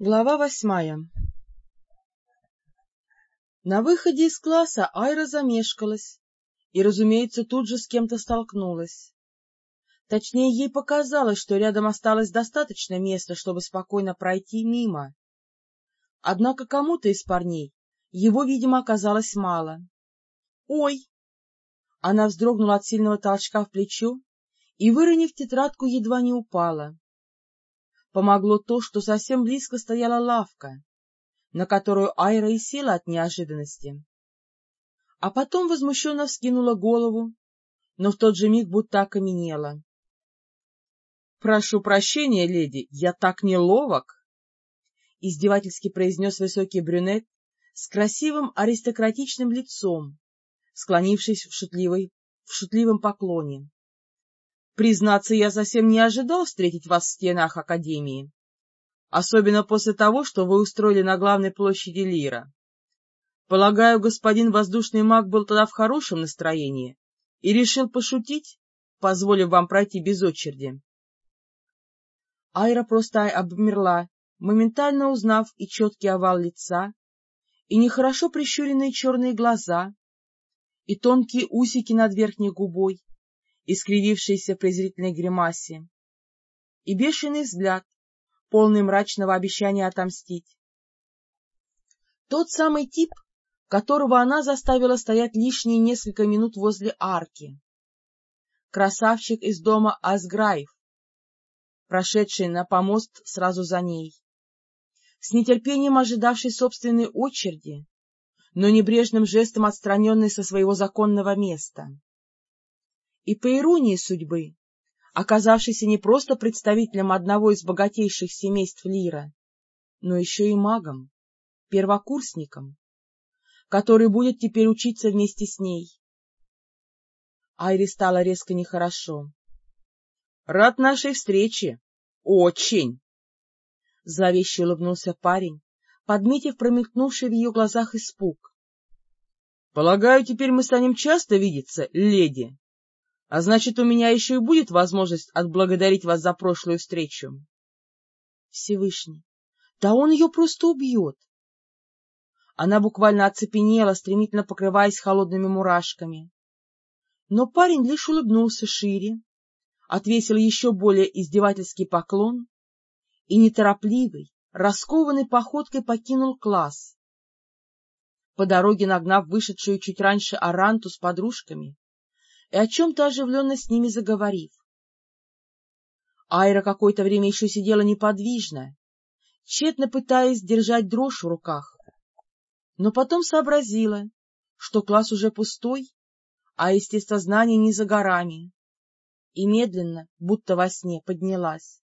Глава восьмая На выходе из класса Айра замешкалась и, разумеется, тут же с кем-то столкнулась. Точнее, ей показалось, что рядом осталось достаточно места, чтобы спокойно пройти мимо. Однако кому-то из парней его, видимо, оказалось мало. «Ой!» Она вздрогнула от сильного толчка в плечо и, выронив тетрадку, едва не упала. Помогло то, что совсем близко стояла лавка, на которую Айра и села от неожиданности. А потом возмущенно вскинула голову, но в тот же миг будто окаменела. — Прошу прощения, леди, я так неловок! — издевательски произнес высокий брюнет с красивым аристократичным лицом, склонившись в, шутливой, в шутливом поклоне. Признаться, я совсем не ожидал встретить вас в стенах Академии, особенно после того, что вы устроили на главной площади Лира. Полагаю, господин воздушный маг был тогда в хорошем настроении и решил пошутить, позволив вам пройти без очереди. Айра просто обмерла, моментально узнав и четкий овал лица, и нехорошо прищуренные черные глаза, и тонкие усики над верхней губой, искривившийся в презрительной гримасе, и бешеный взгляд, полный мрачного обещания отомстить. Тот самый тип, которого она заставила стоять лишние несколько минут возле арки. Красавчик из дома Асграев, прошедший на помост сразу за ней, с нетерпением ожидавший собственной очереди, но небрежным жестом отстраненный со своего законного места и, по иронии судьбы, оказавшийся не просто представителем одного из богатейших семейств Лира, но еще и магом, первокурсником, который будет теперь учиться вместе с ней. Айре стало резко нехорошо. — Рад нашей встрече. Очень! — зловеще улыбнулся парень, подметив промелькнувший в ее глазах испуг. — Полагаю, теперь мы станем часто видеться, леди? А значит, у меня еще и будет возможность отблагодарить вас за прошлую встречу. Всевышний, да он ее просто убьет. Она буквально оцепенела, стремительно покрываясь холодными мурашками. Но парень лишь улыбнулся шире, отвесил еще более издевательский поклон и неторопливой, раскованной походкой покинул класс. По дороге нагнав вышедшую чуть раньше Аранту с подружками, и о чем-то оживленно с ними заговорив. Айра какое-то время еще сидела неподвижно, тщетно пытаясь держать дрожь в руках, но потом сообразила, что класс уже пустой, а естествознание не за горами, и медленно, будто во сне, поднялась.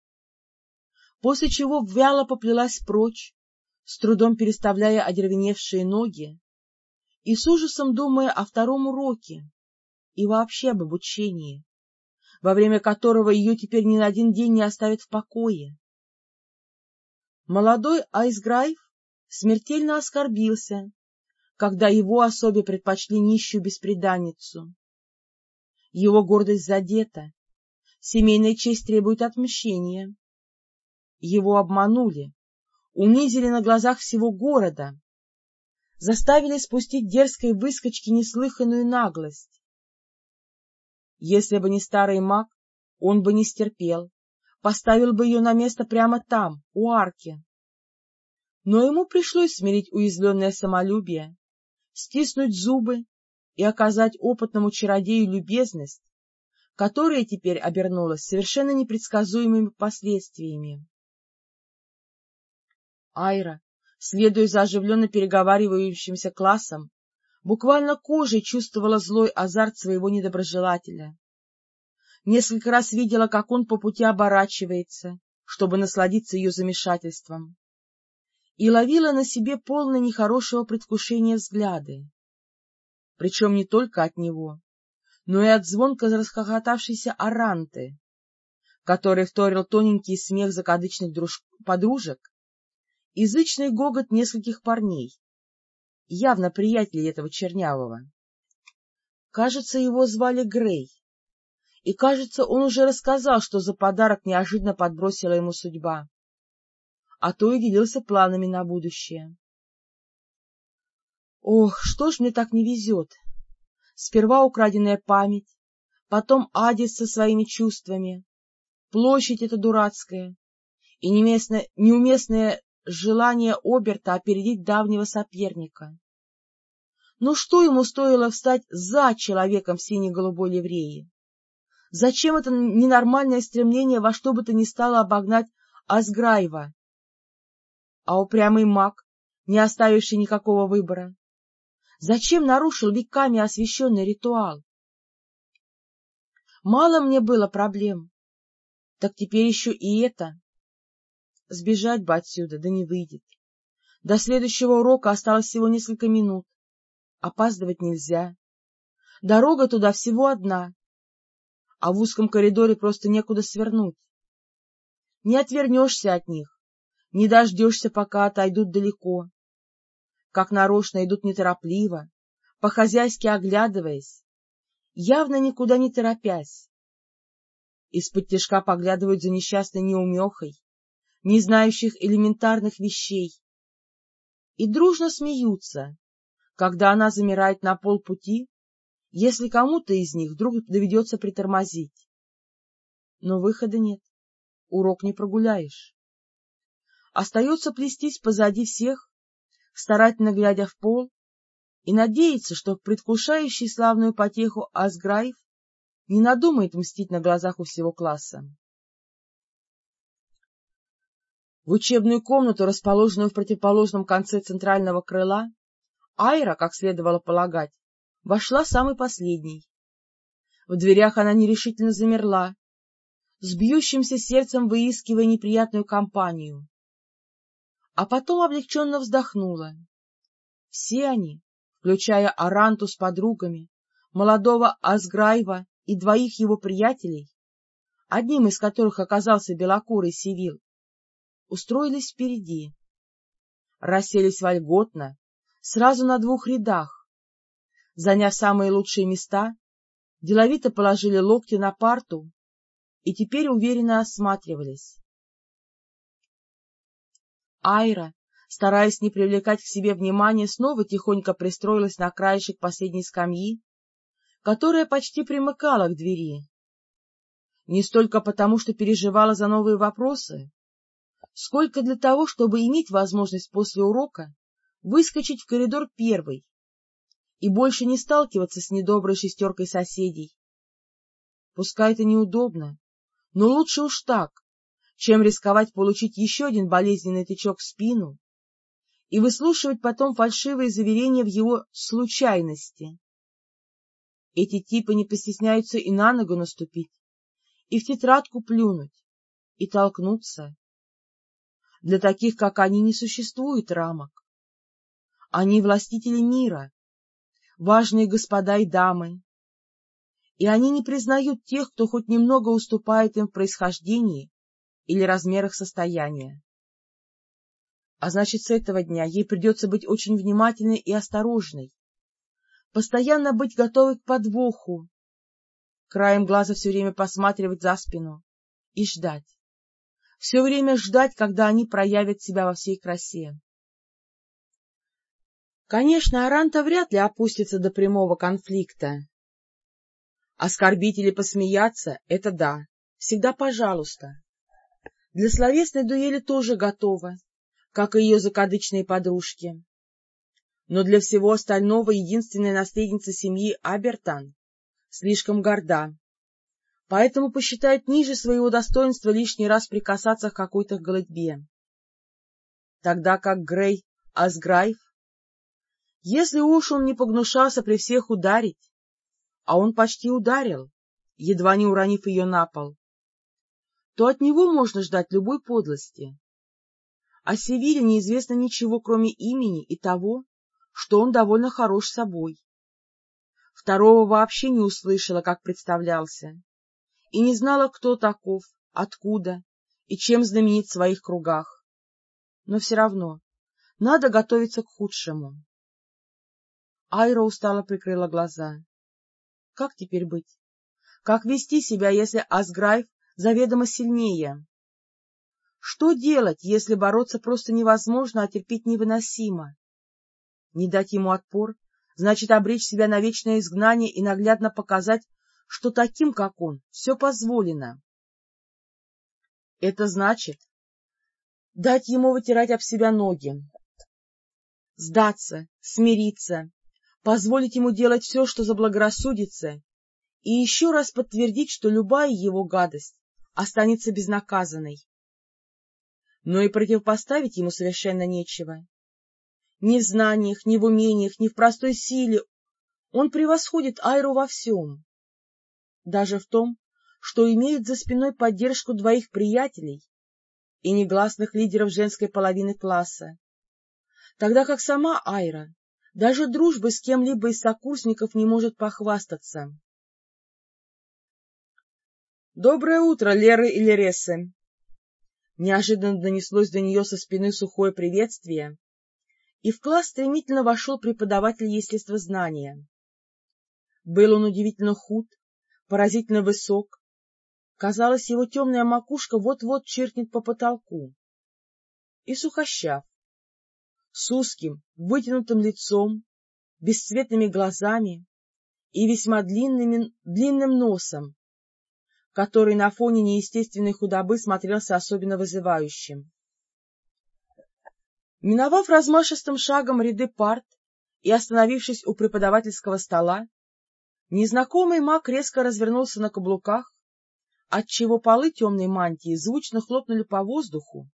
После чего вяло поплелась прочь, с трудом переставляя одервеневшие ноги и с ужасом думая о втором уроке, и вообще об обучении, во время которого ее теперь ни на один день не оставят в покое. Молодой Айсграйв смертельно оскорбился, когда его особе предпочли нищую беспреданницу. Его гордость задета, семейная честь требует отмщения. Его обманули, унизили на глазах всего города, заставили спустить дерзкой выскочке неслыханную наглость. Если бы не старый маг, он бы не стерпел, поставил бы ее на место прямо там, у арки. Но ему пришлось смирить уязвленное самолюбие, стиснуть зубы и оказать опытному чародею любезность, которая теперь обернулась совершенно непредсказуемыми последствиями. Айра, следуя за оживленно переговаривающимся классом, буквально кожей чувствовала злой азарт своего недоброжелателя. Несколько раз видела, как он по пути оборачивается, чтобы насладиться ее замешательством, и ловила на себе полное нехорошего предвкушения взгляды. Причем не только от него, но и от звонко расхохотавшейся Аранты, который вторил тоненький смех закадычных друж... подружек, язычный гогот нескольких парней, явно приятелей этого чернявого. Кажется, его звали Грей. И, кажется, он уже рассказал, что за подарок неожиданно подбросила ему судьба. а то и делился планами на будущее. Ох, что ж мне так не везет! Сперва украденная память, потом Адис со своими чувствами, площадь эта дурацкая и неуместное, желание Оберта опередить давнего соперника. Но что ему стоило встать за человеком в сине-голубой ливреи? Зачем это ненормальное стремление во что бы то ни стало обогнать Асграева? А упрямый маг, не оставивший никакого выбора, зачем нарушил веками освященный ритуал? Мало мне было проблем, так теперь еще и это. Сбежать бы отсюда, да не выйдет. До следующего урока осталось всего несколько минут. Опаздывать нельзя. Дорога туда всего одна, а в узком коридоре просто некуда свернуть. Не отвернешься от них, не дождешься, пока отойдут далеко. Как нарочно идут неторопливо, по-хозяйски оглядываясь, явно никуда не торопясь. Из-под тяжка поглядывают за несчастной неумехой, не знающих элементарных вещей, и дружно смеются, когда она замирает на полпути, если кому-то из них вдруг доведется притормозить. Но выхода нет, урок не прогуляешь. Остается плестись позади всех, старательно глядя в пол, и надеяться, что предвкушающий славную потеху Асграев не надумает мстить на глазах у всего класса. В учебную комнату, расположенную в противоположном конце центрального крыла, Айра, как следовало полагать, вошла самой последней. В дверях она нерешительно замерла, с бьющимся сердцем выискивая неприятную компанию. А потом облегченно вздохнула. Все они, включая Аранту с подругами, молодого Асграева и двоих его приятелей, одним из которых оказался белокурый Сивил, устроились впереди. Расселись вольготно, сразу на двух рядах. Заняв самые лучшие места, деловито положили локти на парту и теперь уверенно осматривались. Айра, стараясь не привлекать к себе внимания, снова тихонько пристроилась на краешек последней скамьи, которая почти примыкала к двери. Не столько потому, что переживала за новые вопросы, сколько для того, чтобы иметь возможность после урока выскочить в коридор первой и больше не сталкиваться с недоброй шестеркой соседей. Пускай это неудобно, но лучше уж так, чем рисковать получить еще один болезненный тычок в спину и выслушивать потом фальшивые заверения в его случайности. Эти типы не постесняются и на ногу наступить, и в тетрадку плюнуть, и толкнуться. Для таких, как они, не существует рамок. Они властители мира, важные господа и дамы, и они не признают тех, кто хоть немного уступает им в происхождении или размерах состояния. А значит, с этого дня ей придется быть очень внимательной и осторожной, постоянно быть готовой к подвоху, краем глаза все время посматривать за спину и ждать, все время ждать, когда они проявят себя во всей красе. Конечно, Аранта вряд ли опустится до прямого конфликта. Оскорбить или посмеяться — это да, всегда пожалуйста. Для словесной дуэли тоже готова, как и ее закадычные подружки. Но для всего остального единственная наследница семьи Абертан слишком горда, поэтому посчитает ниже своего достоинства лишний раз прикасаться к какой-то голодьбе. Тогда как Грей Асграйв если уж он не погнушался при всех ударить, а он почти ударил, едва не уронив ее на пол, то от него можно ждать любой подлости. О Севиле неизвестно ничего, кроме имени и того, что он довольно хорош собой. Второго вообще не услышала, как представлялся, и не знала, кто таков, откуда и чем знаменит в своих кругах. Но все равно надо готовиться к худшему. Айра устало прикрыла глаза. Как теперь быть? Как вести себя, если Асграйв заведомо сильнее? Что делать, если бороться просто невозможно, а терпеть невыносимо? Не дать ему отпор, значит обречь себя на вечное изгнание и наглядно показать, что таким, как он, все позволено. Это значит дать ему вытирать об себя ноги, сдаться, смириться, позволить ему делать все, что заблагорассудится, и еще раз подтвердить, что любая его гадость останется безнаказанной. Но и противопоставить ему совершенно нечего. Ни в знаниях, ни в умениях, ни в простой силе он превосходит Айру во всем. Даже в том, что имеет за спиной поддержку двоих приятелей и негласных лидеров женской половины класса, тогда как сама Айра даже дружбы с кем-либо из сокурсников не может похвастаться. «Доброе утро, Леры и Лересы!» Неожиданно донеслось до нее со спины сухое приветствие, и в класс стремительно вошел преподаватель естествознания. Был он удивительно худ, поразительно высок. Казалось, его темная макушка вот-вот черкнет по потолку. И сухощав, с узким, вытянутым лицом, бесцветными глазами и весьма длинными, длинным носом, который на фоне неестественной худобы смотрелся особенно вызывающим. Миновав размашистым шагом ряды парт и остановившись у преподавательского стола, незнакомый маг резко развернулся на каблуках, отчего полы темной мантии звучно хлопнули по воздуху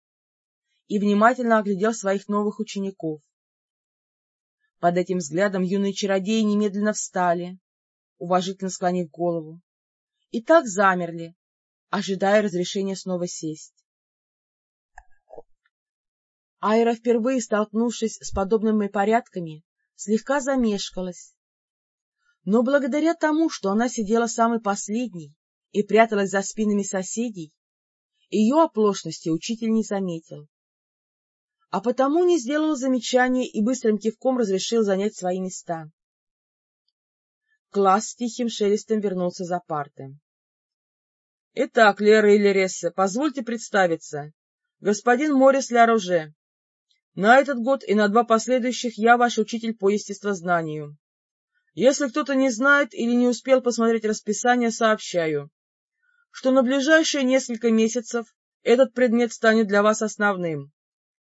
и внимательно оглядел своих новых учеников. Под этим взглядом юные чародеи немедленно встали, уважительно склонив голову, и так замерли, ожидая разрешения снова сесть. Айра, впервые столкнувшись с подобными порядками, слегка замешкалась. Но благодаря тому, что она сидела самой последней и пряталась за спинами соседей, ее оплошности учитель не заметил. А потому не сделал замечания и быстрым кивком разрешил занять свои места. Класс с тихим шелестом вернулся за парты. — Итак, Лера и Лересса, позвольте представиться. Господин Морис Ляруже. На этот год и на два последующих я ваш учитель по естествознанию. Если кто-то не знает или не успел посмотреть расписание, сообщаю, что на ближайшие несколько месяцев этот предмет станет для вас основным,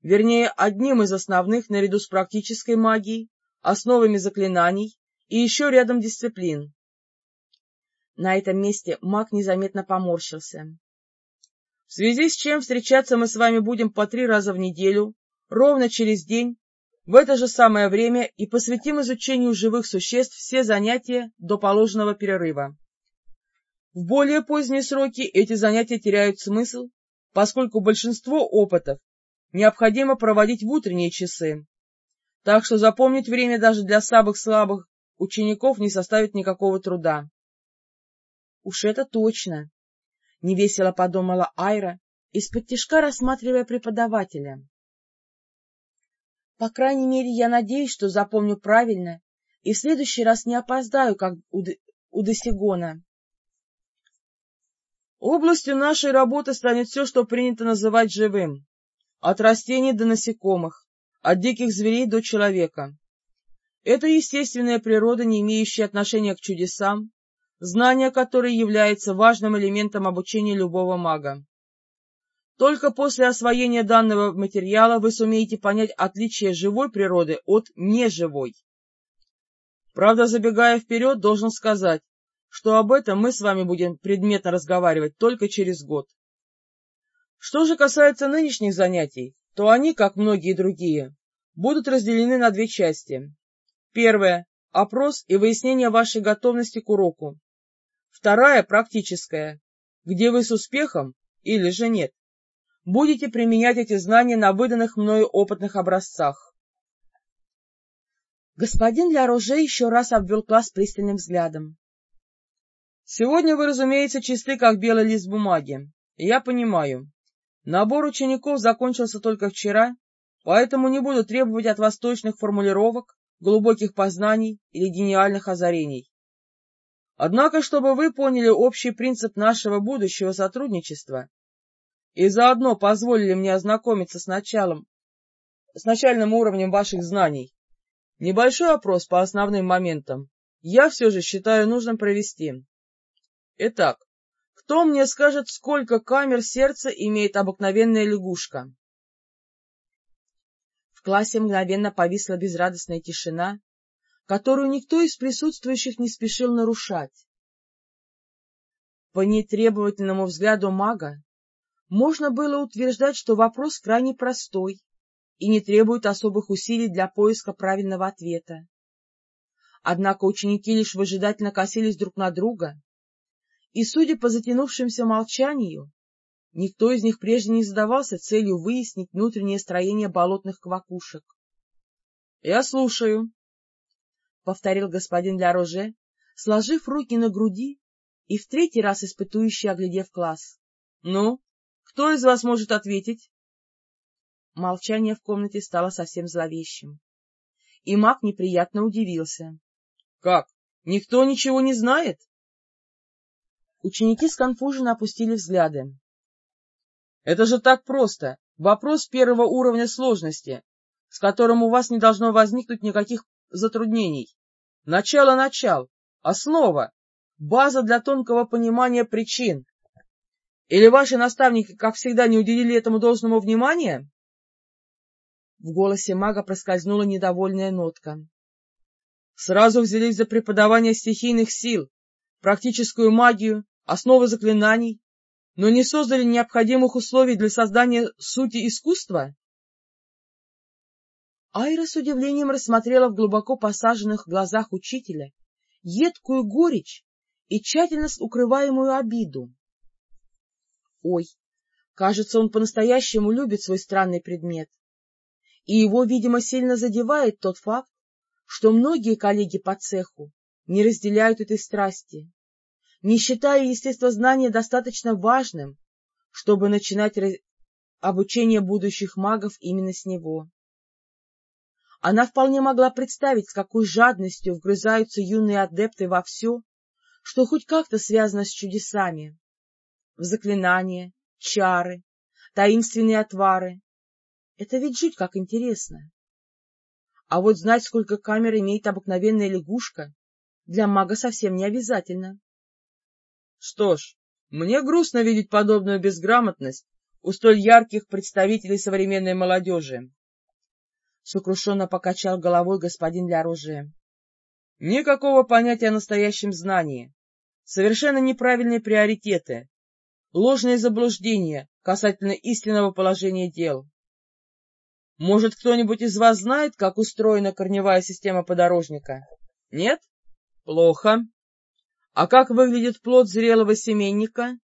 вернее, одним из основных наряду с практической магией, основами заклинаний и еще рядом дисциплин. На этом месте маг незаметно поморщился. В связи с чем встречаться мы с вами будем по три раза в неделю, ровно через день, в это же самое время и посвятим изучению живых существ все занятия до положенного перерыва. В более поздние сроки эти занятия теряют смысл, поскольку большинство опытов необходимо проводить в утренние часы, так что запомнить время даже для самых-слабых учеников не составит никакого труда. — Уж это точно! — невесело подумала Айра, из-под тишка рассматривая преподавателя. По крайней мере, я надеюсь, что запомню правильно и в следующий раз не опоздаю, как у, Д... у Досигона. Областью нашей работы станет все, что принято называть живым. От растений до насекомых, от диких зверей до человека. Это естественная природа, не имеющая отношения к чудесам, знание которой является важным элементом обучения любого мага. Только после освоения данного материала вы сумеете понять отличие живой природы от неживой. Правда, забегая вперед, должен сказать, что об этом мы с вами будем предметно разговаривать только через год. Что же касается нынешних занятий, то они, как многие другие, будут разделены на две части. Первая – опрос и выяснение вашей готовности к уроку. Вторая – практическая, где вы с успехом, или же нет, будете применять эти знания на выданных мною опытных образцах. Господин Ля-Роже еще раз обвел класс пристальным взглядом. Сегодня вы, разумеется, чисты, как белый лист бумаги. Я понимаю. Набор учеников закончился только вчера, поэтому не буду требовать от вас точных формулировок, глубоких познаний или гениальных озарений. Однако, чтобы вы поняли общий принцип нашего будущего сотрудничества, и заодно позволили мне ознакомиться с началом, с начальным уровнем ваших знаний. Небольшой опрос по основным моментам я все же считаю нужным провести. Итак, кто мне скажет, сколько камер сердца имеет обыкновенная лягушка? В классе мгновенно повисла безрадостная тишина, которую никто из присутствующих не спешил нарушать. По нетребовательному взгляду мага можно было утверждать, что вопрос крайне простой и не требует особых усилий для поиска правильного ответа. Однако ученики лишь выжидательно косились друг на друга, и, судя по затянувшемуся молчанию, никто из них прежде не задавался целью выяснить внутреннее строение болотных квакушек. — Я слушаю, — повторил господин Ля сложив руки на груди и в третий раз испытующий, оглядев класс. — Ну, кто из вас может ответить? Молчание в комнате стало совсем зловещим. И маг неприятно удивился. — Как? Никто ничего не знает? Ученики сконфуженно опустили взгляды. — Это же так просто! Вопрос первого уровня сложности, с которым у вас не должно возникнуть никаких затруднений. Начало-начал, основа, база для тонкого понимания причин. Или ваши наставники, как всегда, не уделили этому должного внимания? В голосе мага проскользнула недовольная нотка. Сразу взялись за преподавание стихийных сил, практическую магию, основы заклинаний, но не создали необходимых условий для создания сути искусства? Айра с удивлением рассмотрела в глубоко посаженных глазах учителя едкую горечь и тщательно укрываемую обиду. Ой, кажется, он по-настоящему любит свой странный предмет. И его, видимо, сильно задевает тот факт, что многие коллеги по цеху не разделяют этой страсти, не считая естествознания достаточно важным, чтобы начинать обучение будущих магов именно с него. Она вполне могла представить, с какой жадностью вгрызаются юные адепты во все, что хоть как-то связано с чудесами. В заклинания, чары, таинственные отвары. Это ведь жить как интересно. А вот знать, сколько камер имеет обыкновенная лягушка, для мага совсем не обязательно. Что ж, мне грустно видеть подобную безграмотность у столь ярких представителей современной молодежи. Сокрушенно покачал головой господин Ля-Роже. Никакого понятия о настоящем знании. Совершенно неправильные приоритеты. Ложные заблуждения касательно истинного положения дел. Может, кто-нибудь из вас знает, как устроена корневая система подорожника? Нет? Плохо. А как выглядит плод зрелого семейника?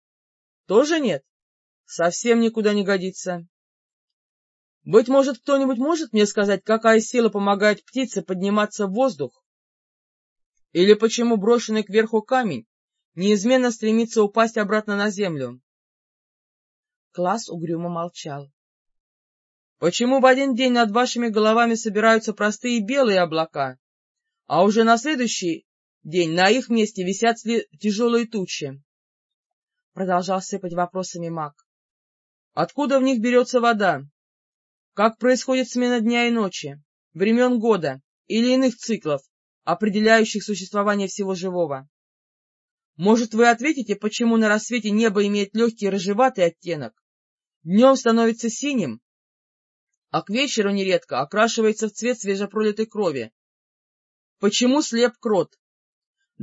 Тоже нет? Совсем никуда не годится. Быть может, кто-нибудь может мне сказать, какая сила помогает птице подниматься в воздух? Или почему брошенный кверху камень неизменно стремится упасть обратно на землю? Класс угрюмо молчал. Почему в один день над вашими головами собираются простые белые облака, а уже на следующий день на их месте висят тяжелые тучи? Продолжал сыпать вопросами маг. Откуда в них берется вода? Как происходит смена дня и ночи, времен года или иных циклов, определяющих существование всего живого? Может, вы ответите, почему на рассвете небо имеет легкий рыжеватый оттенок, днем становится синим, а к вечеру нередко окрашивается в цвет свежепролитой крови. Почему слеп крот?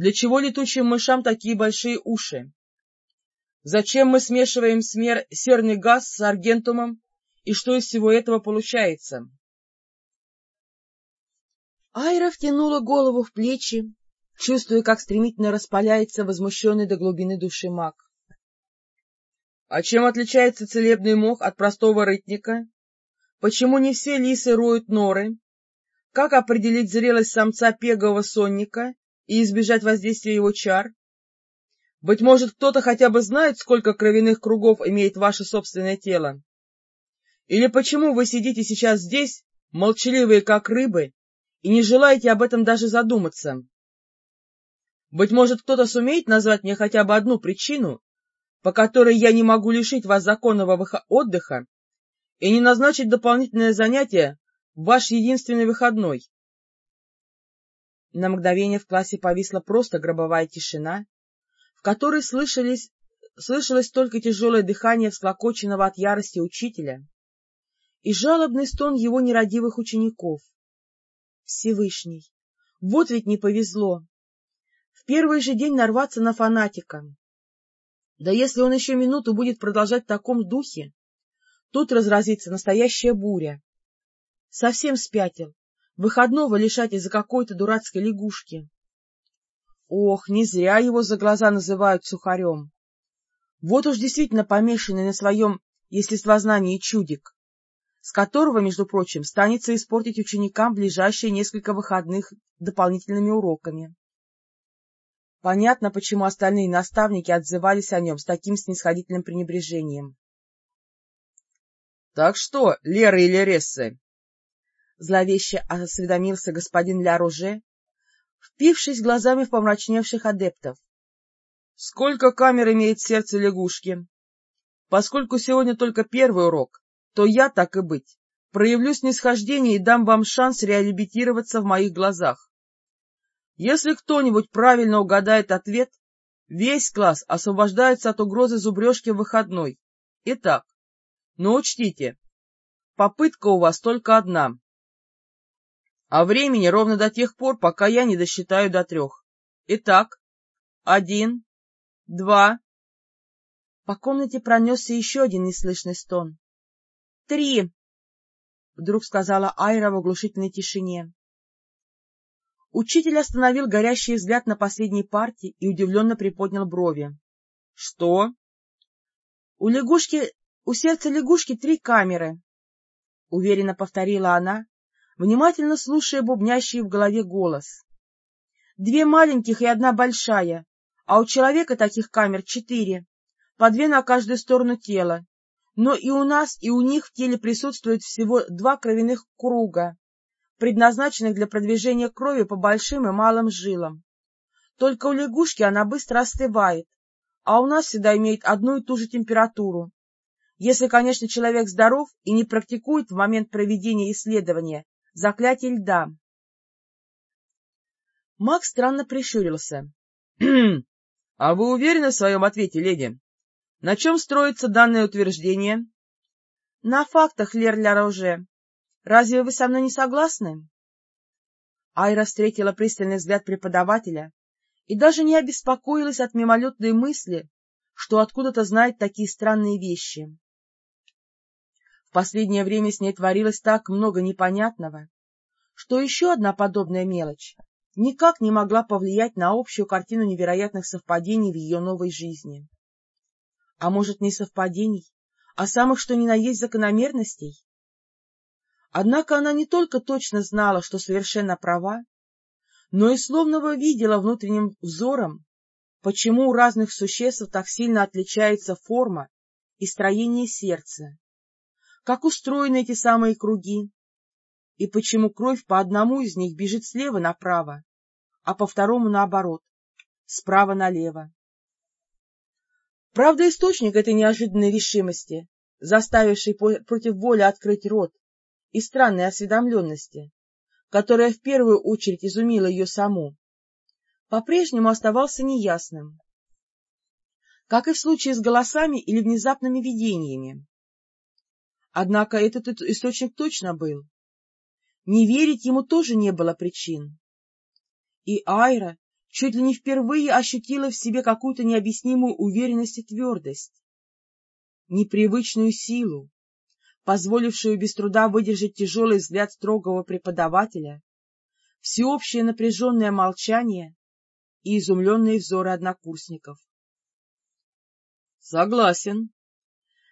Для чего летучим мышам такие большие уши? Зачем мы смешиваем смер... серный газ с аргентумом, и что из всего этого получается? Айра втянула голову в плечи, чувствуя, как стремительно распаляется возмущенный до глубины души маг. — А чем отличается целебный мох от простого рытника? Почему не все лисы роют норы? Как определить зрелость самца пегового сонника и избежать воздействия его чар? Быть может, кто-то хотя бы знает, сколько кровяных кругов имеет ваше собственное тело? Или почему вы сидите сейчас здесь, молчаливые как рыбы, и не желаете об этом даже задуматься? Быть может, кто-то сумеет назвать мне хотя бы одну причину, по которой я не могу лишить вас законного отдыха и не назначить дополнительное занятие в ваш единственный выходной. На мгновение в классе повисла просто гробовая тишина, в которой слышались, слышалось только тяжелое дыхание всклокоченного от ярости учителя и жалобный стон его нерадивых учеников. Всевышний! Вот ведь не повезло! В первый же день нарваться на фанатика. Да если он еще минуту будет продолжать в таком духе, тут разразится настоящая буря. Совсем спятил, выходного лишать из-за какой-то дурацкой лягушки. Ох, не зря его за глаза называют сухарем. Вот уж действительно помешанный на своем естествознании чудик с которого, между прочим, станется испортить ученикам ближайшие несколько выходных дополнительными уроками. Понятно, почему остальные наставники отзывались о нем с таким снисходительным пренебрежением. — Так что, Лера или Рессы? — зловеще осведомился господин Ля Роже, впившись глазами в помрачневших адептов. — Сколько камер имеет сердце лягушки? Поскольку сегодня только первый урок, то я, так и быть, проявлю снисхождение и дам вам шанс реабилитироваться в моих глазах. Если кто-нибудь правильно угадает ответ, весь класс освобождается от угрозы зубрежки в выходной. Итак, но учтите, попытка у вас только одна. А времени ровно до тех пор, пока я не досчитаю до трех. Итак, один, два... По комнате пронесся еще один неслышный стон. Три! — вдруг сказала Айра в оглушительной тишине. Учитель остановил горящий взгляд на последней партии и удивленно приподнял брови. — Что? — У лягушки, у сердца лягушки три камеры, — уверенно повторила она, внимательно слушая бубнящий в голове голос. — Две маленьких и одна большая, а у человека таких камер четыре, по две на каждую сторону тела, но и у нас, и у них в теле присутствует всего два кровяных круга, предназначенных для продвижения крови по большим и малым жилам. Только у лягушки она быстро остывает, а у нас всегда имеет одну и ту же температуру. Если, конечно, человек здоров и не практикует в момент проведения исследования заклятие льда. Макс странно прищурился. — А вы уверены в своем ответе, леди? На чем строится данное утверждение? — На фактах, Лер Ля Разве вы со мной не согласны? Айра встретила пристальный взгляд преподавателя и даже не обеспокоилась от мимолетной мысли, что откуда-то знает такие странные вещи. В последнее время с ней творилось так много непонятного, что еще одна подобная мелочь никак не могла повлиять на общую картину невероятных совпадений в ее новой жизни а может, не совпадений, а самых что ни на есть закономерностей. Однако она не только точно знала, что совершенно права, но и словно бы видела внутренним взором, почему у разных существ так сильно отличается форма и строение сердца, как устроены эти самые круги, и почему кровь по одному из них бежит слева направо, а по второму наоборот, справа налево. Правда, источник этой неожиданной решимости, заставивший против воли открыть рот, и странной осведомленности, которая в первую очередь изумила ее саму, по-прежнему оставался неясным, как и в случае с голосами или внезапными видениями. Однако этот источник точно был. Не верить ему тоже не было причин. И Айра чуть ли не впервые ощутила в себе какую-то необъяснимую уверенность и твердость, непривычную силу, позволившую без труда выдержать тяжелый взгляд строгого преподавателя, всеобщее напряженное молчание и изумленные взоры однокурсников. — Согласен, —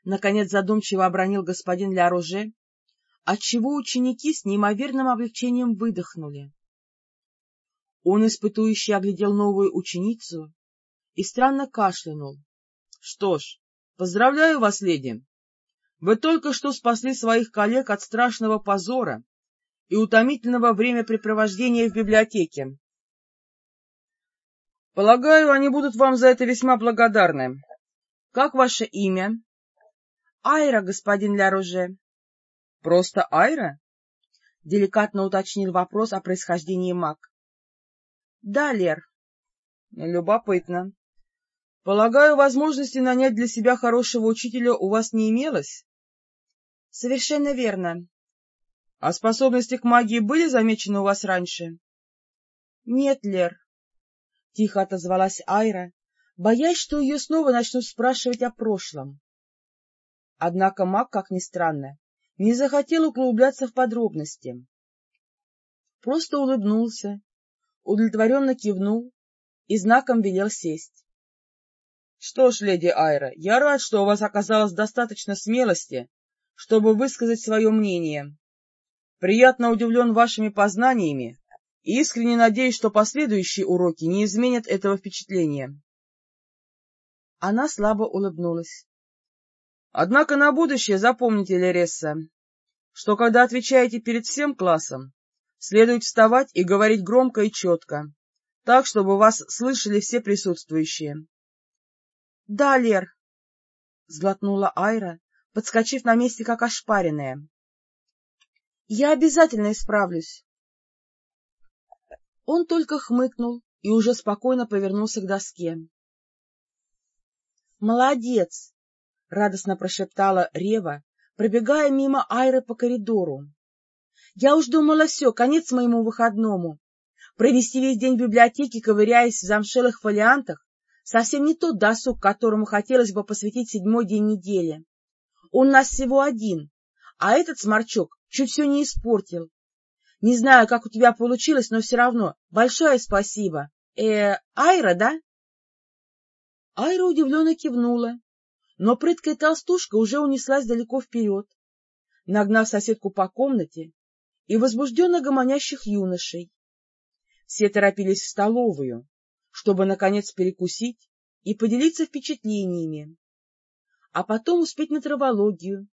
наконец задумчиво обронил господин Ля Роже, отчего ученики с неимоверным облегчением выдохнули. Он испытующе оглядел новую ученицу и странно кашлянул. — Что ж, поздравляю вас, леди. Вы только что спасли своих коллег от страшного позора и утомительного времяпрепровождения в библиотеке. Полагаю, они будут вам за это весьма благодарны. — Как ваше имя? — Айра, господин Ляруже. — Просто Айра? — деликатно уточнил вопрос о происхождении маг. — Да, Лер. — Любопытно. Полагаю, возможности нанять для себя хорошего учителя у вас не имелось? — Совершенно верно. — А способности к магии были замечены у вас раньше? — Нет, Лер, — тихо отозвалась Айра, боясь, что ее снова начнут спрашивать о прошлом. Однако маг, как ни странно, не захотел углубляться в подробности. Просто улыбнулся, удовлетворенно кивнул и знаком велел сесть. — Что ж, леди Айра, я рад, что у вас оказалось достаточно смелости, чтобы высказать свое мнение. Приятно удивлен вашими познаниями и искренне надеюсь, что последующие уроки не изменят этого впечатления. Она слабо улыбнулась. — Однако на будущее запомните, Лересса, что когда отвечаете перед всем классом, следует вставать и говорить громко и четко, так, чтобы вас слышали все присутствующие. — Да, Лер, — сглотнула Айра, подскочив на месте, как ошпаренная. — Я обязательно исправлюсь. Он только хмыкнул и уже спокойно повернулся к доске. — Молодец! — радостно прошептала Рева, пробегая мимо Айры по коридору. — Я уж думала, все, конец моему выходному. Провести весь день в библиотеке, ковыряясь в замшелых фолиантах, совсем не тот досуг, которому хотелось бы посвятить седьмой день недели. Он нас всего один, а этот сморчок чуть все не испортил. Не знаю, как у тебя получилось, но все равно большое спасибо. Э, Айра, да? Айра удивленно кивнула, но прыткая толстушка уже унеслась далеко вперед, нагнав соседку по комнате и возбужденно гомонящих юношей. Все торопились в столовую, чтобы, наконец, перекусить и поделиться впечатлениями, а потом успеть на травологию,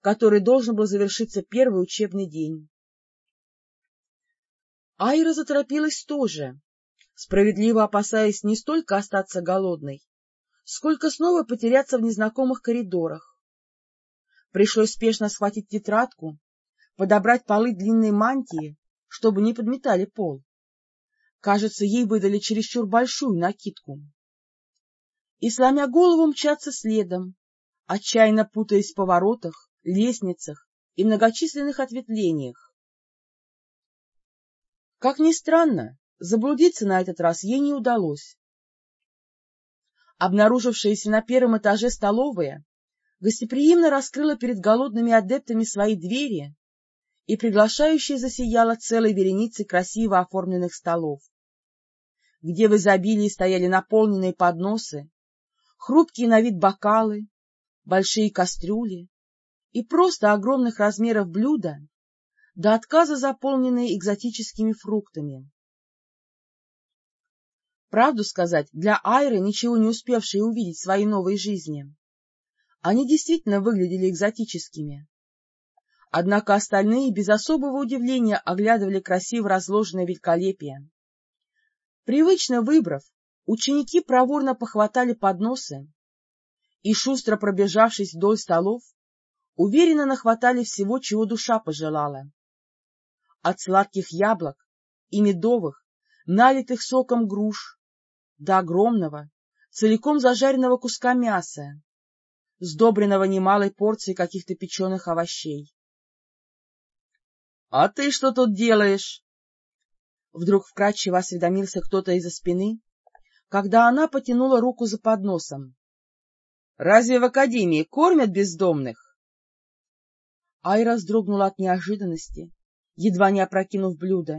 который должен был завершиться первый учебный день. Айра заторопилась тоже, справедливо опасаясь не столько остаться голодной, сколько снова потеряться в незнакомых коридорах. Пришлось спешно схватить тетрадку, подобрать полы длинной мантии, чтобы не подметали пол. Кажется, ей выдали чересчур большую накидку. И, сломя голову, мчаться следом, отчаянно путаясь в поворотах, лестницах и многочисленных ответвлениях. Как ни странно, заблудиться на этот раз ей не удалось. Обнаружившаяся на первом этаже столовая гостеприимно раскрыла перед голодными адептами свои двери и приглашающая засияла целой вереницей красиво оформленных столов, где в изобилии стояли наполненные подносы, хрупкие на вид бокалы, большие кастрюли и просто огромных размеров блюда, до отказа заполненные экзотическими фруктами. Правду сказать, для Айры, ничего не успевшей увидеть в своей новой жизни, они действительно выглядели экзотическими. Однако остальные без особого удивления оглядывали красиво разложенное великолепие. Привычно выбрав, ученики проворно похватали подносы и, шустро пробежавшись вдоль столов, уверенно нахватали всего, чего душа пожелала. От сладких яблок и медовых, налитых соком груш, до огромного, целиком зажаренного куска мяса, сдобренного немалой порцией каких-то печеных овощей. — А ты что тут делаешь? Вдруг вкрадчиво осведомился кто-то из-за спины, когда она потянула руку за подносом. — Разве в академии кормят бездомных? Айра вздрогнула от неожиданности, едва не опрокинув блюдо,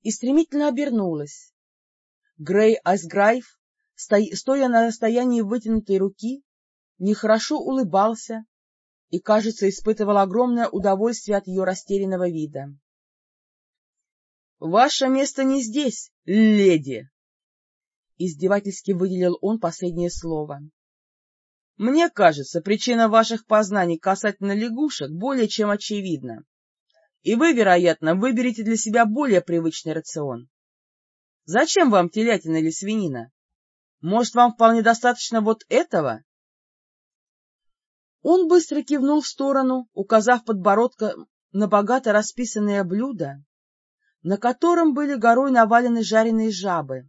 и стремительно обернулась. Грей Асграйв, стоя на расстоянии вытянутой руки, нехорошо улыбался и, кажется, испытывал огромное удовольствие от ее растерянного вида. — Ваше место не здесь, леди! — издевательски выделил он последнее слово. — Мне кажется, причина ваших познаний касательно лягушек более чем очевидна, и вы, вероятно, выберете для себя более привычный рацион. Зачем вам телятина или свинина? Может, вам вполне достаточно вот этого? Он быстро кивнул в сторону, указав подбородком на богато расписанное блюдо, на котором были горой навалены жареные жабы.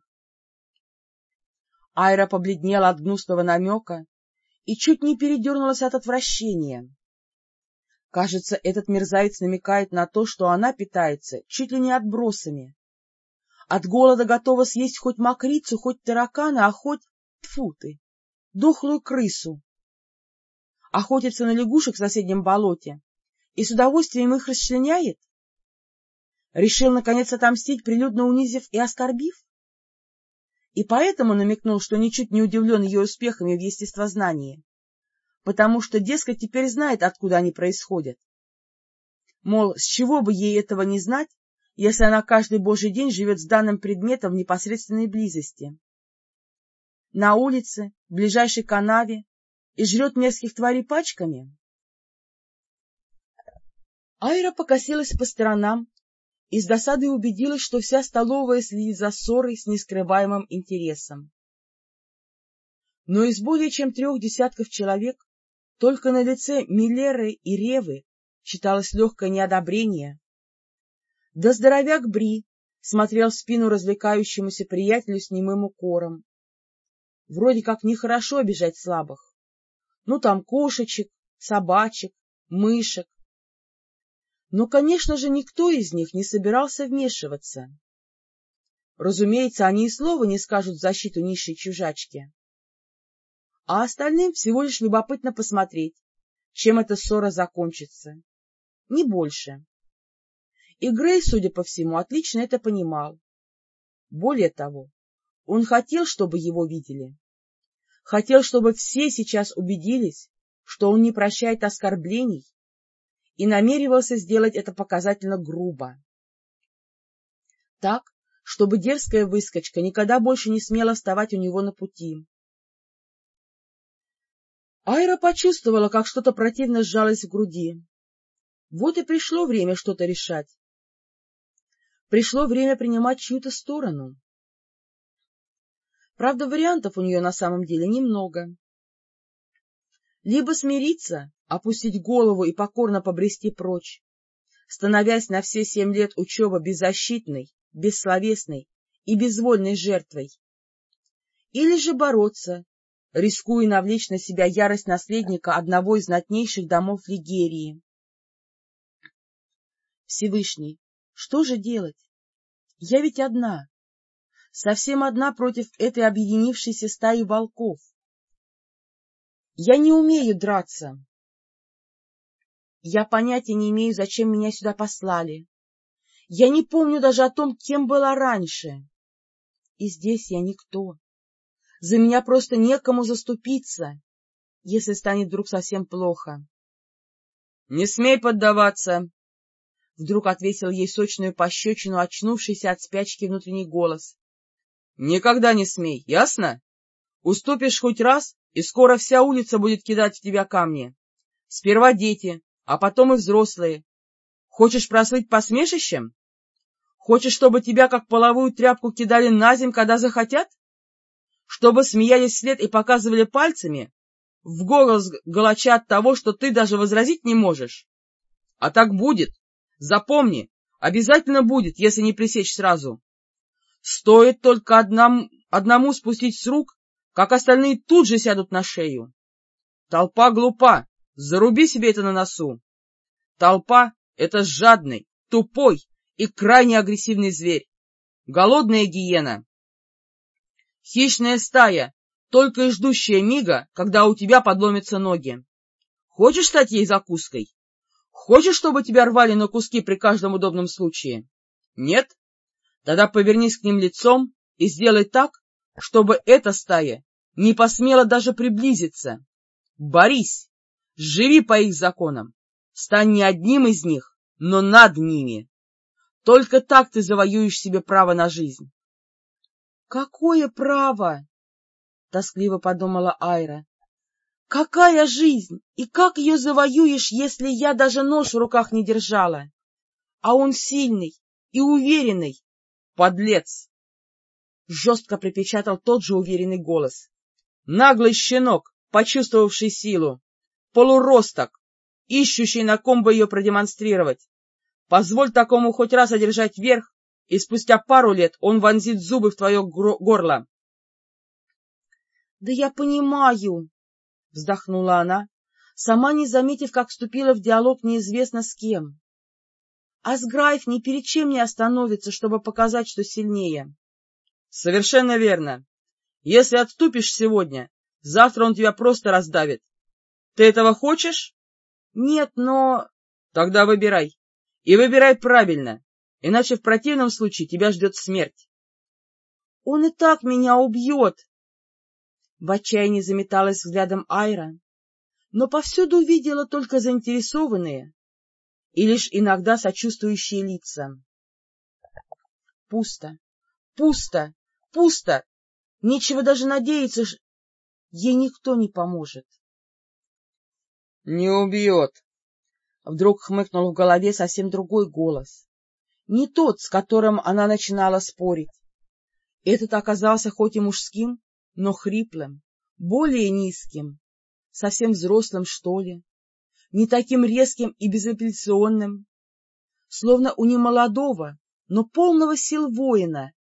Айра побледнела от гнусного намека и чуть не передернулась от отвращения. Кажется, этот мерзавец намекает на то, что она питается чуть ли не отбросами. От голода готова съесть хоть мокрицу, хоть таракана, а хоть, тьфу ты, дохлую крысу. Охотится на лягушек в соседнем болоте и с удовольствием их расчленяет? Решил, наконец, отомстить, прилюдно унизив и оскорбив? И поэтому намекнул, что ничуть не удивлен ее успехами в естествознании потому что, дескать, теперь знает, откуда они происходят. Мол, с чего бы ей этого не знать, если она каждый божий день живет с данным предметом в непосредственной близости? На улице, в ближайшей канаве, и жрет мерзких тварей пачками? Айра покосилась по сторонам и с досадой убедилась, что вся столовая следит за ссорой с нескрываемым интересом. Но из более чем трех десятков человек только на лице Миллеры и Ревы читалось легкое неодобрение. Да здоровяк Бри смотрел в спину развлекающемуся приятелю с немым укором. Вроде как нехорошо обижать слабых. Ну, там кошечек, собачек, мышек. Но, конечно же, никто из них не собирался вмешиваться. Разумеется, они и слова не скажут в защиту низшей чужачки а остальным всего лишь любопытно посмотреть, чем эта ссора закончится. Не больше. И Грей, судя по всему, отлично это понимал. Более того, он хотел, чтобы его видели. Хотел, чтобы все сейчас убедились, что он не прощает оскорблений, и намеревался сделать это показательно грубо. Так, чтобы дерзкая выскочка никогда больше не смела вставать у него на пути, Айра почувствовала, как что-то противно сжалось в груди. Вот и пришло время что-то решать. Пришло время принимать чью-то сторону. Правда, вариантов у нее на самом деле немного. Либо смириться, опустить голову и покорно побрести прочь, становясь на все семь лет учебы беззащитной, бессловесной и безвольной жертвой. Или же бороться, рискуя навлечь на себя ярость наследника одного из знатнейших домов Лигерии. Всевышний, что же делать? Я ведь одна, совсем одна против этой объединившейся стаи волков. Я не умею драться. Я понятия не имею, зачем меня сюда послали. Я не помню даже о том, кем была раньше. И здесь я никто. За меня просто некому заступиться, если станет вдруг совсем плохо. — Не смей поддаваться! — вдруг ответил ей сочную пощечину, очнувшийся от спячки внутренний голос. — Никогда не смей, ясно? Уступишь хоть раз, и скоро вся улица будет кидать в тебя камни. Сперва дети, а потом и взрослые. Хочешь прослыть посмешищем? Хочешь, чтобы тебя как половую тряпку кидали на земь, когда захотят? чтобы смеялись вслед и показывали пальцами, в голос голоча от того, что ты даже возразить не можешь. А так будет. Запомни, обязательно будет, если не пресечь сразу. Стоит только одному, одному спустить с рук, как остальные тут же сядут на шею. Толпа глупа, заруби себе это на носу. Толпа — это жадный, тупой и крайне агрессивный зверь. Голодная гиена. Хищная стая, только и ждущая мига, когда у тебя подломятся ноги. Хочешь стать ей закуской? Хочешь, чтобы тебя рвали на куски при каждом удобном случае? Нет? Тогда повернись к ним лицом и сделай так, чтобы эта стая не посмела даже приблизиться. Борись, живи по их законам, стань не одним из них, но над ними. Только так ты завоюешь себе право на жизнь. Какое право? — тоскливо подумала Айра. — Какая жизнь? И как ее завоюешь, если я даже нож в руках не держала? А он сильный и уверенный. Подлец! — жестко припечатал тот же уверенный голос. — Наглый щенок, почувствовавший силу. полуросток, ищущий, на ком бы ее продемонстрировать. Позволь такому хоть раз одержать верх, и спустя пару лет он вонзит зубы в твое горло. — Да я понимаю, — вздохнула она, сама не заметив, как вступила в диалог неизвестно с кем. Асграйф ни перед чем не остановится, чтобы показать, что сильнее. — Совершенно верно. Если отступишь сегодня, завтра он тебя просто раздавит. Ты этого хочешь? — Нет, но... — Тогда выбирай. И выбирай правильно, иначе в противном случае тебя ждет смерть. — Он и так меня убьет! В отчаянии заметалась взглядом Айра, но повсюду увидела только заинтересованные и лишь иногда сочувствующие лица. Пусто, пусто, пусто! Нечего даже надеяться, ей никто не поможет. — Не убьет! Вдруг хмыкнул в голове совсем другой голос. Не тот, с которым она начинала спорить. Этот оказался хоть и мужским, но хриплым, более низким, совсем взрослым, что ли, не таким резким и безапелляционным, словно у немолодого, но полного сил воина,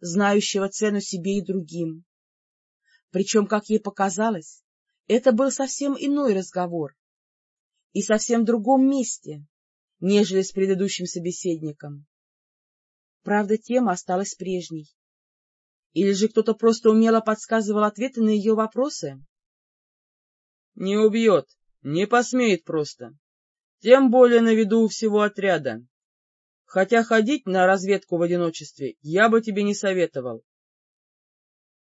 знающего цену себе и другим. Причем, как ей показалось, это был совсем иной разговор, и совсем другом месте, нежели с предыдущим собеседником. Правда, тема осталась прежней. Или же кто-то просто умело подсказывал ответы на ее вопросы? — Не убьет, не посмеет просто. Тем более на виду у всего отряда. Хотя ходить на разведку в одиночестве я бы тебе не советовал.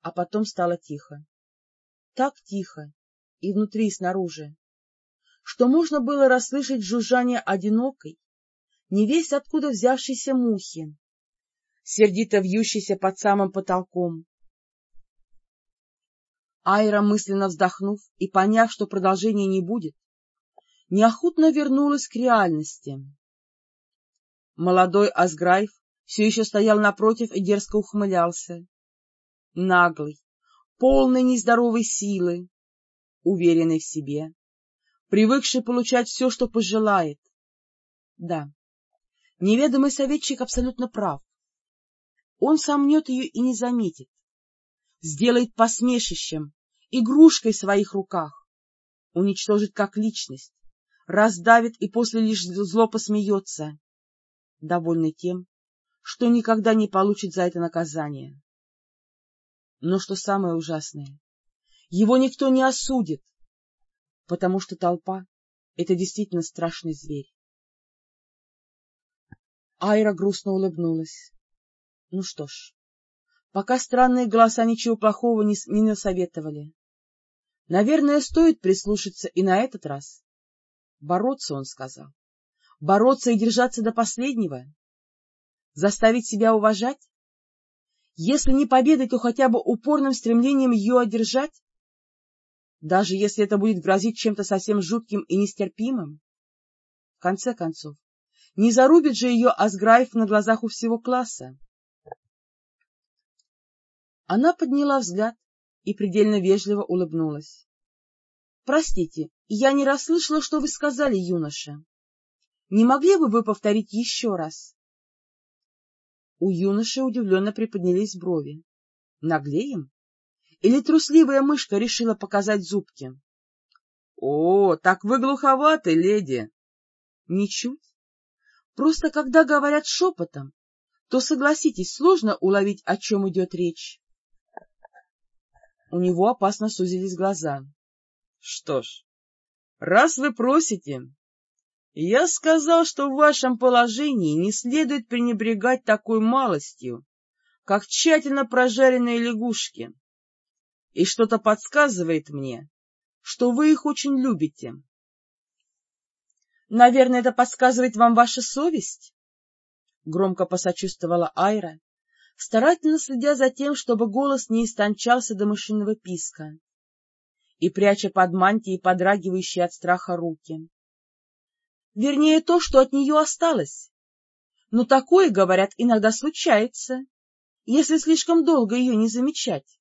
А потом стало тихо. Так тихо, и внутри, и снаружи что можно было расслышать жужжание одинокой, невесть откуда взявшейся мухи, сердито вьющейся под самым потолком. Айра, мысленно вздохнув и поняв, что продолжения не будет, неохотно вернулась к реальности. Молодой Асграйф все еще стоял напротив и дерзко ухмылялся. Наглый, полный нездоровой силы, уверенный в себе, привыкший получать все, что пожелает. Да, неведомый советчик абсолютно прав. Он сомнет ее и не заметит, сделает посмешищем, игрушкой в своих руках, уничтожит как личность, раздавит и после лишь зло посмеется, довольный тем, что никогда не получит за это наказание. Но что самое ужасное, его никто не осудит, потому что толпа — это действительно страшный зверь. Айра грустно улыбнулась. Ну что ж, пока странные голоса ничего плохого не, не насоветовали. Наверное, стоит прислушаться и на этот раз. Бороться, он сказал. Бороться и держаться до последнего. Заставить себя уважать? Если не победой, то хотя бы упорным стремлением ее одержать? даже если это будет грозить чем-то совсем жутким и нестерпимым? В конце концов, не зарубит же ее Асграев на глазах у всего класса. Она подняла взгляд и предельно вежливо улыбнулась. — Простите, я не расслышала, что вы сказали, юноша. Не могли бы вы повторить еще раз? У юноши удивленно приподнялись брови. Наглеем? Или трусливая мышка решила показать зубки? — О, так вы глуховаты, леди! — Ничуть. Просто когда говорят шепотом, то, согласитесь, сложно уловить, о чем идет речь. У него опасно сузились глаза. — Что ж, раз вы просите, я сказал, что в вашем положении не следует пренебрегать такой малостью, как тщательно прожаренные лягушки и что-то подсказывает мне, что вы их очень любите. — Наверное, это подсказывает вам ваша совесть? — громко посочувствовала Айра, старательно следя за тем, чтобы голос не истончался до мышиного писка и пряча под мантией подрагивающие от страха руки. Вернее, то, что от нее осталось. Но такое, говорят, иногда случается, если слишком долго ее не замечать.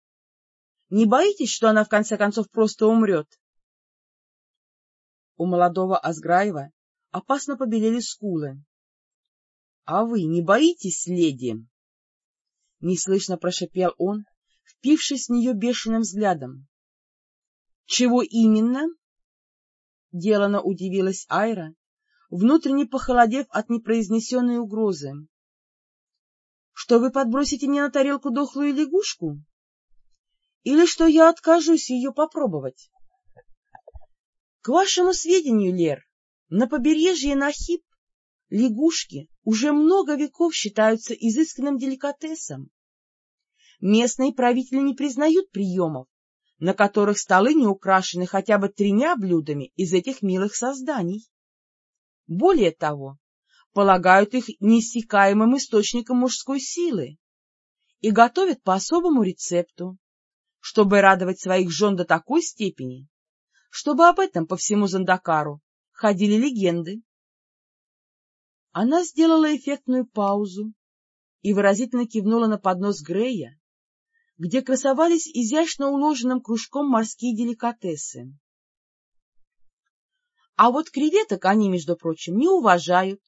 Не боитесь, что она в конце концов просто умрет? У молодого Азграева опасно побелели скулы. — А вы не боитесь, леди? — неслышно прошипел он, впившись в нее бешеным взглядом. — Чего именно? — делано удивилась Айра, внутренне похолодев от непроизнесенной угрозы. — Что вы подбросите мне на тарелку дохлую лягушку? Или что я откажусь ее попробовать? — К вашему сведению, Лер, на побережье Нахиб лягушки уже много веков считаются изысканным деликатесом. Местные правители не признают приемов, на которых столы не украшены хотя бы тремя блюдами из этих милых созданий. Более того, полагают их неиссякаемым источником мужской силы и готовят по особому рецепту, чтобы радовать своих жен до такой степени, чтобы об этом по всему Зандакару ходили легенды. Она сделала эффектную паузу и выразительно кивнула на поднос Грея, где красовались изящно уложенным кружком морские деликатесы. А вот креветок они, между прочим, не уважают.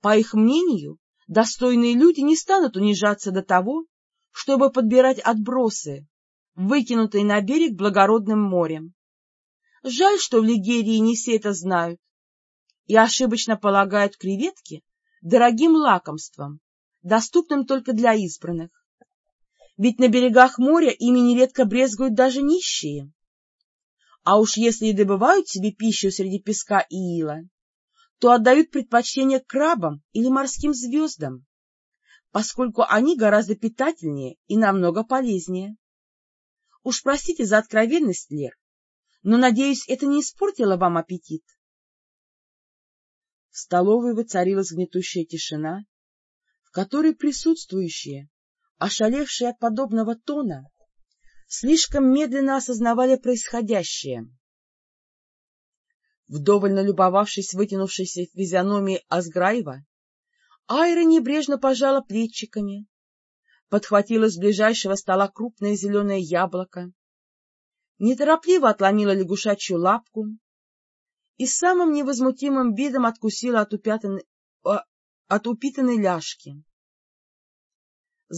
По их мнению, достойные люди не станут унижаться до того, чтобы подбирать отбросы, выкинутые на берег благородным морем. Жаль, что в Лигерии не все это знают и ошибочно полагают креветки дорогим лакомством, доступным только для избранных. Ведь на берегах моря ими нередко брезгуют даже нищие. А уж если и добывают себе пищу среди песка и ила, то отдают предпочтение крабам или морским звездам, поскольку они гораздо питательнее и намного полезнее. Уж простите за откровенность, Лер, но, надеюсь, это не испортило вам аппетит. В столовой воцарилась гнетущая тишина, в которой присутствующие, ошалевшие от подобного тона, слишком медленно осознавали происходящее. Вдоволь налюбовавшись вытянувшейся физиономией Азграева, Айра небрежно пожала плечиками, подхватила с ближайшего стола крупное зеленое яблоко, неторопливо отломила лягушачью лапку и самым невозмутимым видом откусила от, упятаны, от упитанной ляжки.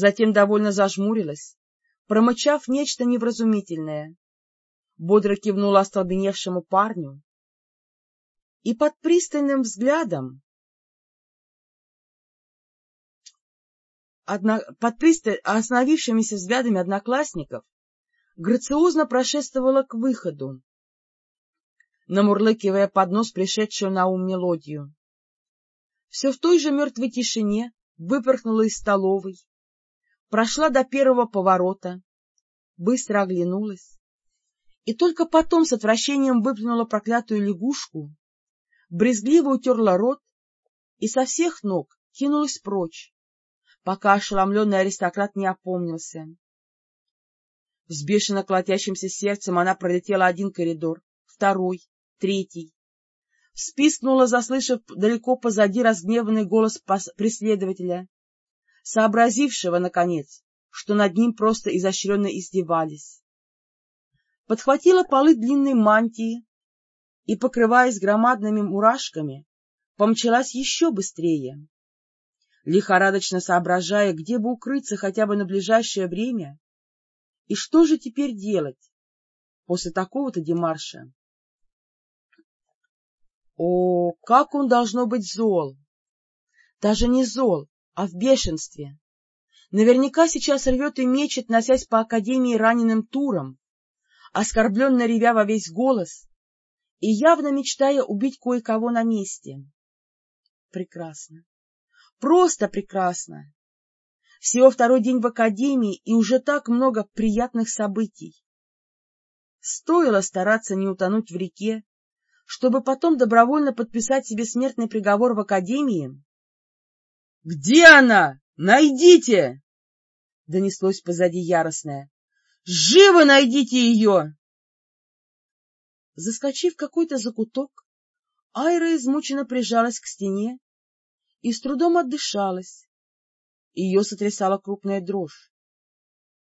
Затем довольно зажмурилась, промычав нечто невразумительное, бодро кивнула остолбеневшему парню и под пристальным взглядом одно, под присталь, остановившимися взглядами одноклассников грациозно прошествовала к выходу, намурлыкивая под нос пришедшую на ум мелодию. Все в той же мертвой тишине выпорхнула из столовой, прошла до первого поворота, быстро оглянулась и только потом с отвращением выплюнула проклятую лягушку, брезгливо утерла рот и со всех ног кинулась прочь, пока ошеломленный аристократ не опомнился. С бешено сердцем она пролетела один коридор, второй, третий. Вспискнула, заслышав далеко позади разгневанный голос преследователя, сообразившего, наконец, что над ним просто изощренно издевались. Подхватила полы длинной мантии и, покрываясь громадными мурашками, помчалась еще быстрее, лихорадочно соображая, где бы укрыться хотя бы на ближайшее время и что же теперь делать после такого-то демарша? О, как он должно быть зол! Даже не зол, а в бешенстве. Наверняка сейчас рвет и мечет, носясь по академии раненым туром, оскорбленно ревя во весь голос и явно мечтая убить кое-кого на месте. Прекрасно. Просто прекрасно. Всего второй день в академии и уже так много приятных событий. Стоило стараться не утонуть в реке, чтобы потом добровольно подписать себе смертный приговор в академии. — Где она? Найдите! — донеслось позади яростное. — Живо найдите ее! Заскочив в какой-то закуток, Айра измученно прижалась к стене и с трудом отдышалась, ее сотрясала крупная дрожь.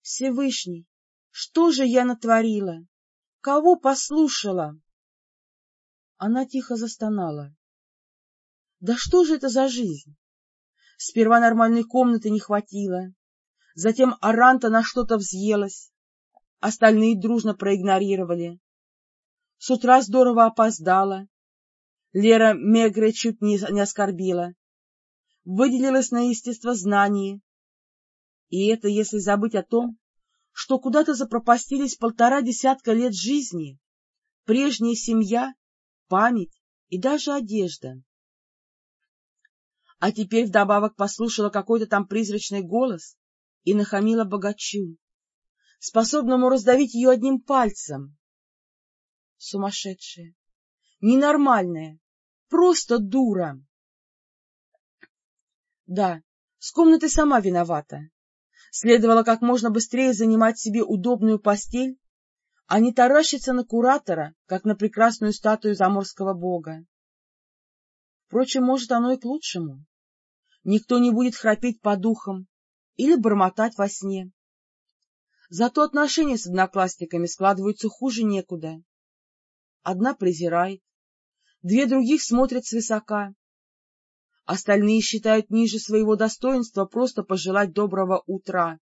Всевышний, что же я натворила? Кого послушала? Она тихо застонала. Да что же это за жизнь? Сперва нормальной комнаты не хватило, затем Аранта на что-то взъелась, остальные дружно проигнорировали. С утра здорово опоздала, Лера Мегре чуть не, не оскорбила, выделилась на естествознании, и это если забыть о том, что куда-то запропастились полтора десятка лет жизни, прежняя семья, память и даже одежда. А теперь вдобавок послушала какой-то там призрачный голос и нахамила богачу, способному раздавить ее одним пальцем. Сумасшедшая, ненормальная, просто дура. Да, с комнатой сама виновата. Следовало как можно быстрее занимать себе удобную постель, а не таращиться на куратора, как на прекрасную статую заморского бога. Впрочем, может, оно и к лучшему. Никто не будет храпеть по духам или бормотать во сне. Зато отношения с одноклассниками складываются хуже некуда. Одна презирает, две других смотрят свысока, Остальные считают ниже своего достоинства просто пожелать доброго утра.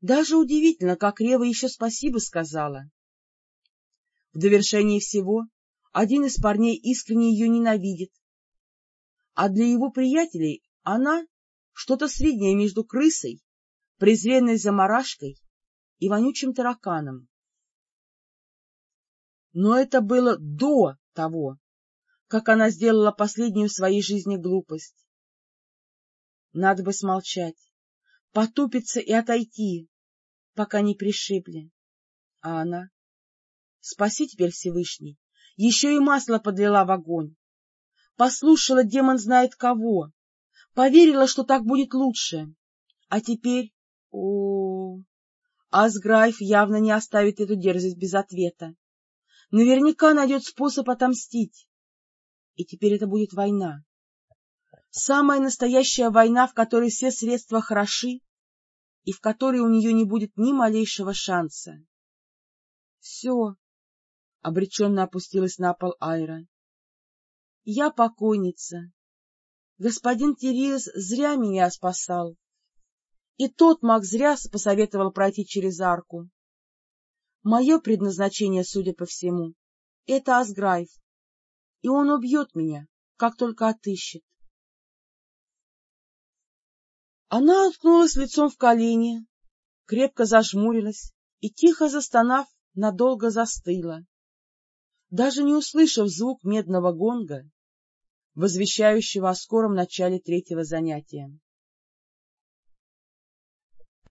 Даже удивительно, как Рева еще спасибо сказала. В довершении всего один из парней искренне ее ненавидит, а для его приятелей она что-то среднее между крысой, презренной заморашкой и вонючим тараканом. Но это было до того, как она сделала последнюю в своей жизни глупость. Надо бы смолчать, потупиться и отойти, пока не пришибли. А она? Спаси теперь Всевышний. Еще и масло подлила в огонь. Послушала демон знает кого. Поверила, что так будет лучше. А теперь... О, Асграйф явно не оставит эту дерзость без ответа. Наверняка найдет способ отомстить и теперь это будет война. Самая настоящая война, в которой все средства хороши, и в которой у нее не будет ни малейшего шанса. — Все, — обреченно опустилась на пол Айра. — Я покойница. Господин Терриас зря меня спасал. И тот маг зря посоветовал пройти через арку. Мое предназначение, судя по всему, — это Асграйв и он убьет меня, как только отыщет. Она уткнулась лицом в колени, крепко зажмурилась и, тихо застонав, надолго застыла, даже не услышав звук медного гонга, возвещающего о скором начале третьего занятия.